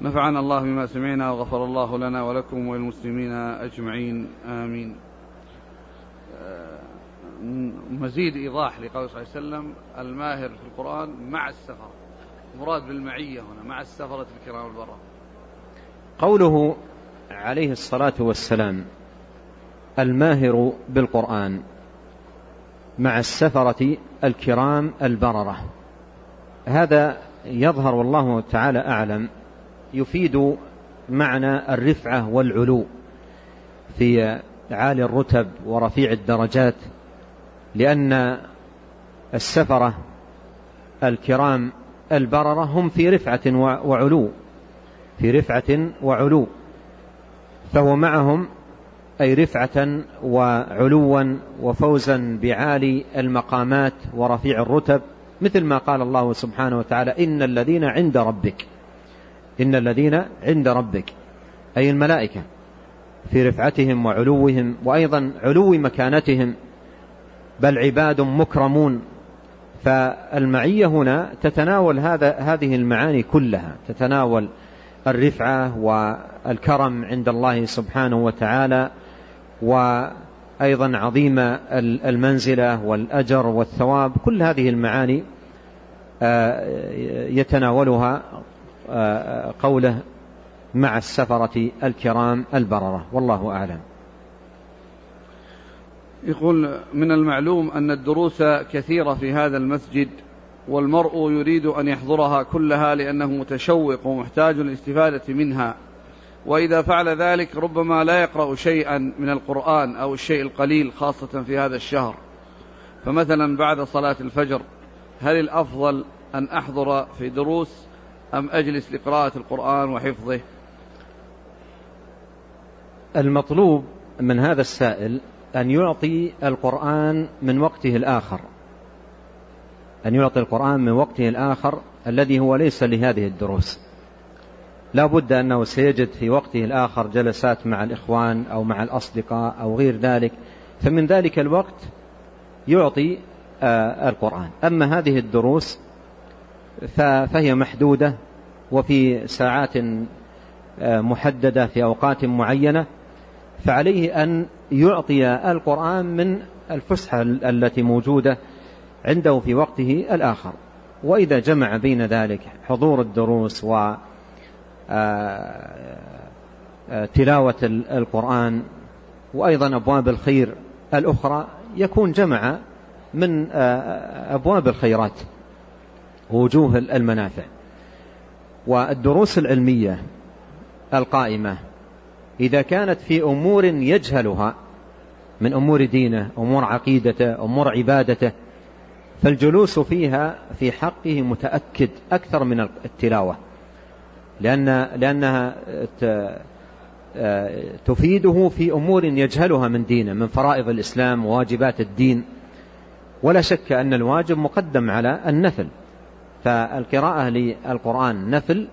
نفعنا الله بما سمعنا وغفر الله لنا ولكم وللمسلمين أجمعين آمين. آه، مزيد إيضاح لقول صلى الله عليه وسلم الماهر في القرآن مع السفر. مراد بالمعية هنا مع السفرة الكرام البررة قوله عليه الصلاة والسلام الماهر بالقرآن مع السفرة الكرام البررة. هذا يظهر والله تعالى أعلم يفيد معنى الرفعة والعلو في عالي الرتب ورفيع الدرجات لأن السفرة الكرام البررة هم في رفعة وعلو في رفعة وعلو فهو معهم أي رفعة وعلوا وفوزا بعالي المقامات ورفيع الرتب مثل ما قال الله سبحانه وتعالى إن الذين عند ربك إن الذين عند ربك أي الملائكة في رفعتهم وعلوهم وأيضا علو مكانتهم بل عباد مكرمون. فالمعية هنا تتناول هذا هذه المعاني كلها. تتناول الرفعة والكرم عند الله سبحانه وتعالى وأيضا عظيم المنزلة والأجر والثواب. كل هذه المعاني آه، يتناولها قوله مع السفرة الكرام البررة. والله أعلم. يقول من المعلوم أن الدروس كثيرة في هذا المسجد والمرء يريد أن يحضرها كلها لأنه متشوق ومحتاج للاستفادة منها. وإذا فعل ذلك ربما لا يقرأ شيئا من القرآن أو الشيء القليل خاصة في هذا الشهر. فمثلا بعد صلاة الفجر هل الأفضل أن أحضر في دروس أم أجلس لقراءة القرآن وحفظه؟ المطلوب من هذا السائل أن يعطي القرآن من وقته الآخر. أن يعطي القرآن من وقته الآخر الذي هو ليس لهذه الدروس. لا بد أنه سيجد في وقته الآخر جلسات مع الإخوان أو مع الأصدقاء أو غير ذلك. فمن ذلك الوقت يعطي آه، القرآن. أما هذه الدروس فهي محدودة وفي ساعات آه، محددة في أوقات معينة فعليه أن يعطي القرآن من الفسحة التي موجودة عنده في وقته الآخر. وإذا جمع بين ذلك حضور الدروس و آه، آه، تلاوة القرآن وأيضا أبواب الخير الأخرى يكون جمع من أبواب الخيرات. ووجوه المنافع. والدروس العلمية القائمة إذا كانت في أمور يجهلها من أمور دينه أمور عقيدته أمور عبادته فالجلوس فيها في حقه متأكد أكثر من التلاوة. لأن لأنها تفيده في أمور يجهلها من دينه من فرائض الإسلام وواجبات الدين. ولا شك أن الواجب مقدم على النفل فالقراءة للقرآن نفل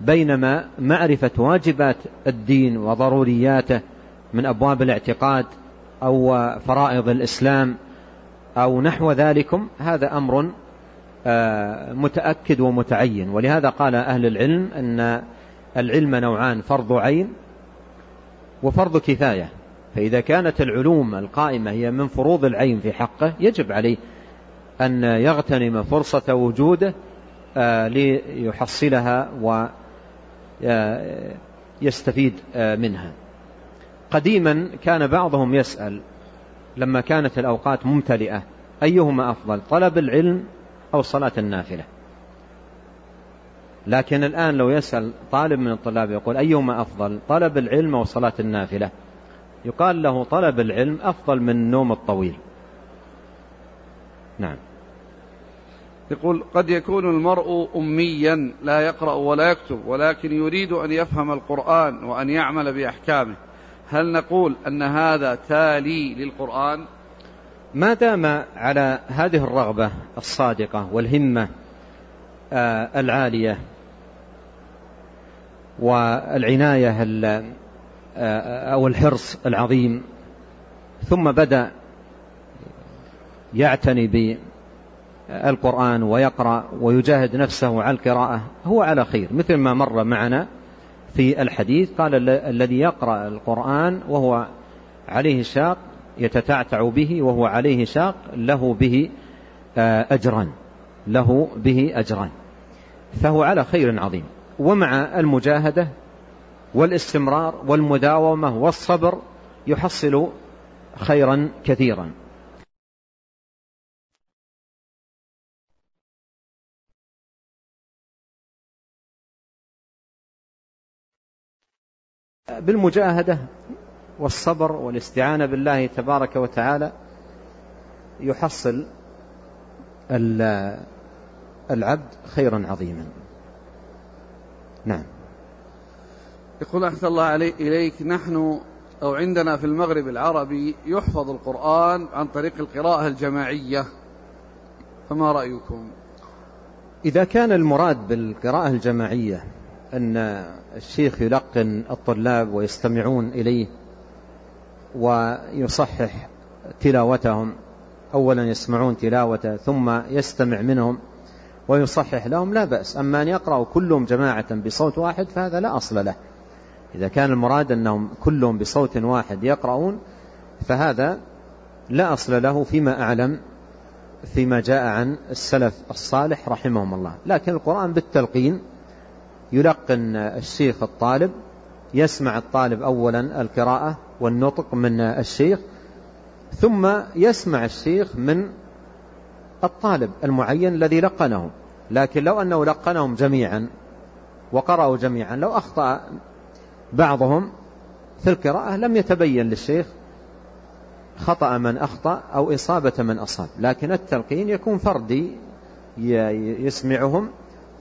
بينما معرفة واجبات الدين وضرورياته من أبواب الاعتقاد أو فرائض الإسلام أو نحو ذلكم هذا أمر آه، متأكد ومتعين. ولهذا قال أهل العلم أن العلم نوعان فرض عين وفرض كفاية. فإذا كانت العلوم القائمة هي من فروض العين في حقه يجب عليه أن يغتنم فرصة وجوده آه، ليحصلها ويستفيد آه، منها. قديما كان بعضهم يسأل لما كانت الأوقات ممتلئة أيهما أفضل طلب العلم أو صلاة النافلة؟ لكن الآن لو يسأل طالب من الطلاب يقول أيهما أفضل طلب العلم أو صلاة النافلة؟ يقال له طلب العلم أفضل من النوم الطويل. نعم. يقول قد يكون المرء أميا لا يقرأ ولا يكتب ولكن يريد أن يفهم القرآن وأن يعمل بأحكامه. هل نقول أن هذا تالي للقرآن؟ ما دام على هذه الرغبة الصادقة والهمة آه، العالية والعناية آه، أو الحرص العظيم ثم بدأ يعتني القرآن ويقرأ ويجاهد نفسه على القراءة هو على خير مثل ما مر معنا في الحديث قال الذي يقرأ القرآن وهو عليه شاق يتتعتع به وهو عليه شاق له به آه، أجران له به أجران فهو على خير عظيم. ومع المجاهدة والاستمرار والمداومة والصبر يحصل خيرا كثيرا. بالمجاهدة والصبر والاستعانة بالله تبارك وتعالى يحصل العبد خيرا عظيما. نعم. يقول أحسن الله علي إليك نحن أو عندنا في المغرب العربي يحفظ القرآن عن طريق القراءة الجماعية. فما رأيكم؟ إذا كان المراد بالقراءة الجماعية أن الشيخ يلقن الطلاب ويستمعون إليه ويصحح تلاوتهم. أولا يسمعون تلاوته ثم يستمع منهم ويصحح لهم. لا بأس. أما أن يقرأوا كلهم جماعة بصوت واحد فهذا لا أصل له. إذا كان المراد أنهم كلهم بصوت واحد يقرؤون فهذا لا أصل له فيما أعلم فيما جاء عن السلف الصالح رحمهم الله. لكن القرآن بالتلقين يلقن الشيخ الطالب يسمع الطالب أولا القراءة والنطق من الشيخ ثم يسمع الشيخ من الطالب المعين الذي لقنهم. لكن لو أنه لقنهم جميعا وقرأوا جميعا لو أخطأ بعضهم في القراءة لم يتبين للشيخ خطأ من أخطأ أو إصابة من أصاب. لكن التلقين يكون فردي يسمعهم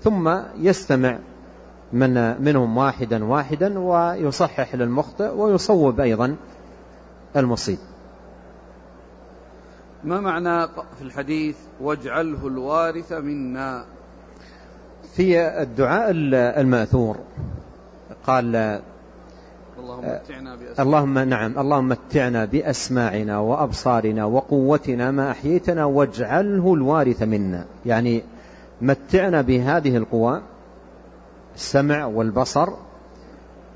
ثم يستمع من منهم واحدا واحدا ويصحح للمخطئ ويصوب أيضا المصيب. ما معنى في الحديث؟ واجعله الوارث منا. في الدعاء المأثور. قال اللهم متعنا بأسماعنا. اللهم نعم اللهم متعنا بأسماعنا وأبصارنا وقوتنا ما أحييتنا واجعله الوارث منا. يعني متعنا بهذه القوى. السمع والبصر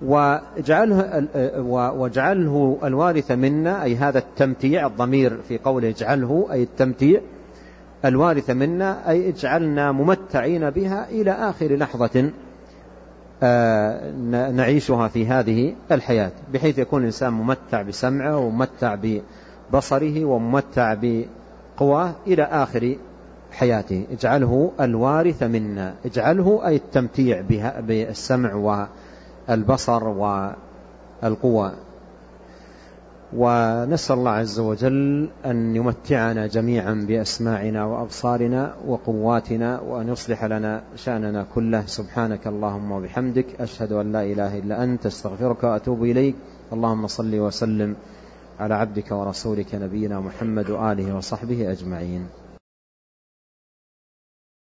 واجعله, واجعله الوارث منا أي هذا التمتيع الضمير في قوله اجعله أي التمتيع الوارث منا أي اجعلنا ممتعين بها إلى آخر لحظة آه، نعيشها في هذه الحياة. بحيث يكون الإنسان ممتع بسمعه وممتع ببصره وممتع بقواه إلى آخر حياته اجعله الوارث منا. اجعله أي التمتيع بالسمع والبصر والقوة. ونسأل الله عز وجل أن يمتعنا جميعا بأسماعنا وأبصارنا وقواتنا وأن يصلح لنا شأننا كله. سبحانك اللهم وبحمدك. أشهد أن لا إله إلا أنت. أستغفرك وأتوب إليك. اللهم صل وسلم على عبدك ورسولك نبينا محمد وآله وصحبه أجمعين.